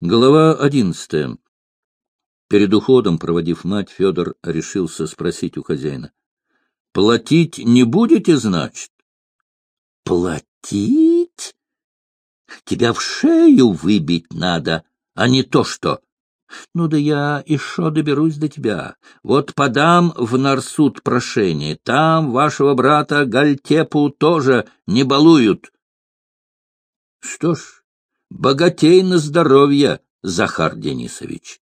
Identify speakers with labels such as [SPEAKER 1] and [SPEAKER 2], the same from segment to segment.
[SPEAKER 1] Глава одиннадцатая. Перед уходом, проводив мать, Федор решился спросить у хозяина. — Платить не будете, значит? — Платить? Тебя в шею выбить надо, а не то что. Ну да я еще доберусь до тебя. Вот подам в Нарсуд прошение. Там вашего брата Гальтепу тоже не балуют. Что ж, богатей на здоровье, Захар Денисович.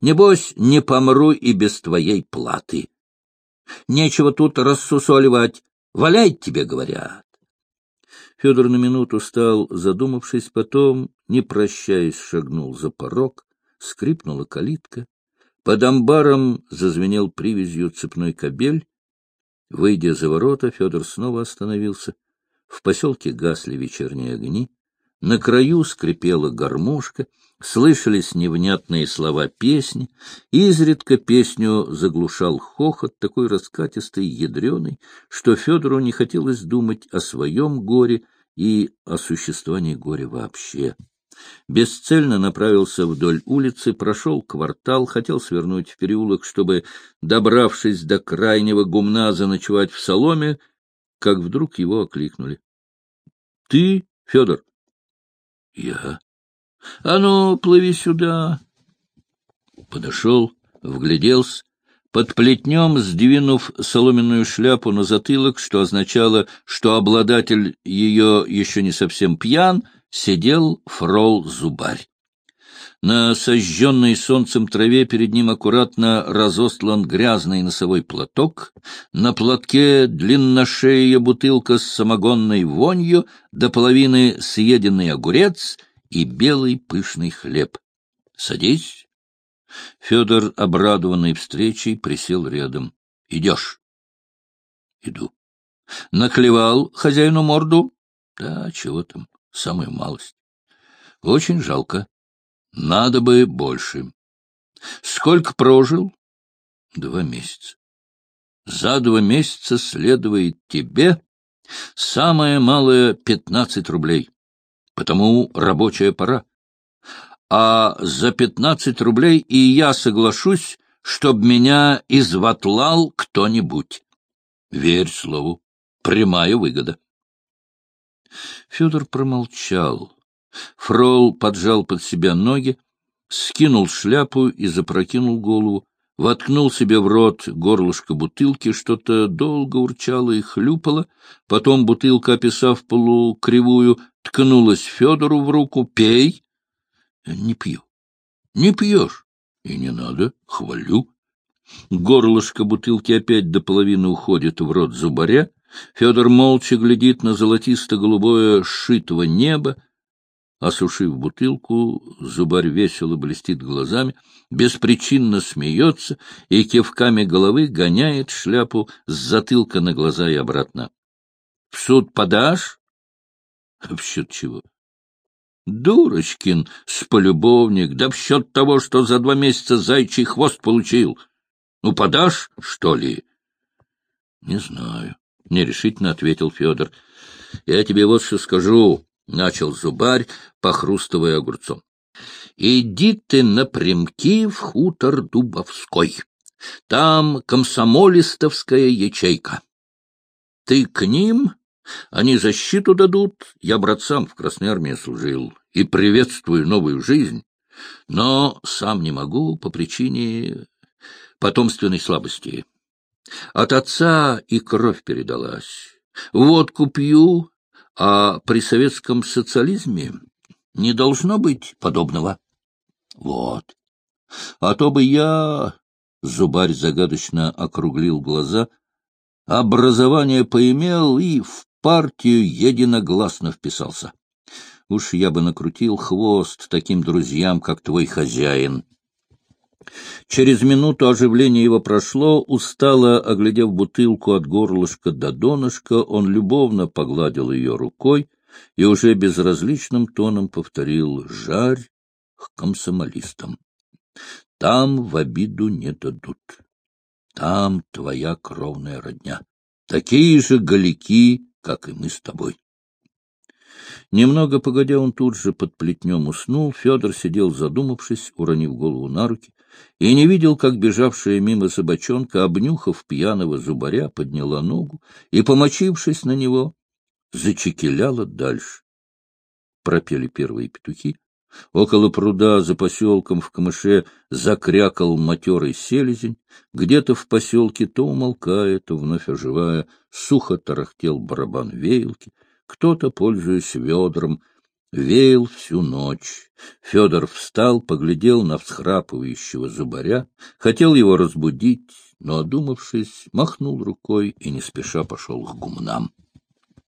[SPEAKER 1] Небось, не помру и без твоей платы. Нечего тут рассусоливать. Валяй тебе, говорят. Федор на минуту стал, задумавшись, потом, не прощаясь, шагнул за порог, скрипнула калитка. Под амбаром зазвенел привязью цепной кобель. Выйдя за ворота, Федор снова остановился. В поселке гасли вечерние огни. На краю скрипела гармошка, слышались невнятные слова песни, изредка песню заглушал хохот, такой раскатистый ядреный, что Федору не хотелось думать о своем горе и о существовании горя вообще. Бесцельно направился вдоль улицы, прошел квартал, хотел свернуть в переулок, чтобы, добравшись до крайнего гумна, заночевать в соломе, как вдруг его окликнули. — Ты, Федор? — Я. — А ну, плыви сюда. Подошел, вгляделся, под плетнем, сдвинув соломенную шляпу на затылок, что означало, что обладатель ее еще не совсем пьян, сидел фрол-зубарь. На сожженной солнцем траве перед ним аккуратно разостлан грязный носовой платок, на платке длинношея бутылка с самогонной вонью, до половины съеденный огурец и белый пышный хлеб. — Садись. Федор, обрадованный встречей, присел рядом. — Идешь? — Иду. — Наклевал хозяину морду? — Да, чего там, самую малость. — Очень жалко. Надо бы больше. Сколько прожил? Два месяца. За два месяца следует тебе самое малое пятнадцать рублей. Потому рабочая пора. А за пятнадцать рублей и я соглашусь, чтоб меня изватлал кто-нибудь. Верь слову. Прямая выгода. Федор промолчал. Фрол поджал под себя ноги, скинул шляпу и запрокинул голову, воткнул себе в рот горлышко бутылки, что-то долго урчало и хлюпало, потом бутылка, описав полукривую, ткнулась Федору в руку. «Пей!» «Не пью». «Не пьешь?» «И не надо, хвалю». Горлышко бутылки опять до половины уходит в рот зубаря. Федор молча глядит на золотисто-голубое сшитого небо, Осушив бутылку, зубарь весело блестит глазами, беспричинно смеется и кивками головы гоняет шляпу с затылка на глаза и обратно. — В суд подашь? — В счет чего? — Дурочкин, сполюбовник, да в счет того, что за два месяца зайчий хвост получил. Ну, подашь, что ли? — Не знаю, — нерешительно ответил Федор. — Я тебе вот что скажу. — начал зубарь, похрустывая огурцом. — Иди ты напрямки в хутор Дубовской. Там комсомолистовская ячейка. Ты к ним, они защиту дадут. Я братцам в Красной Армии служил и приветствую новую жизнь, но сам не могу по причине потомственной слабости. От отца и кровь передалась. Водку пью, а при советском социализме не должно быть подобного. Вот. А то бы я... Зубарь загадочно округлил глаза. Образование поимел и в партию единогласно вписался. Уж я бы накрутил хвост таким друзьям, как твой хозяин. Через минуту оживление его прошло, устало оглядев бутылку от горлышка до донышка, он любовно погладил ее рукой и уже безразличным тоном повторил «Жарь к комсомолистам». Там в обиду не дадут. Там твоя кровная родня. Такие же галики, как и мы с тобой. Немного погодя, он тут же под плетнем уснул. Федор сидел задумавшись, уронив голову на руки, и не видел, как бежавшая мимо собачонка, обнюхав пьяного зубаря, подняла ногу и, помочившись на него, зачекеляла дальше. Пропели первые петухи. Около пруда за поселком в камыше закрякал матерый селезень. Где-то в поселке то умолкая, то вновь оживая, сухо тарахтел барабан веялки. Кто-то, пользуясь ведром, веял всю ночь. Федор встал, поглядел на всхрапывающего зубаря, хотел его разбудить, но, одумавшись, махнул рукой и не спеша пошел к гумнам.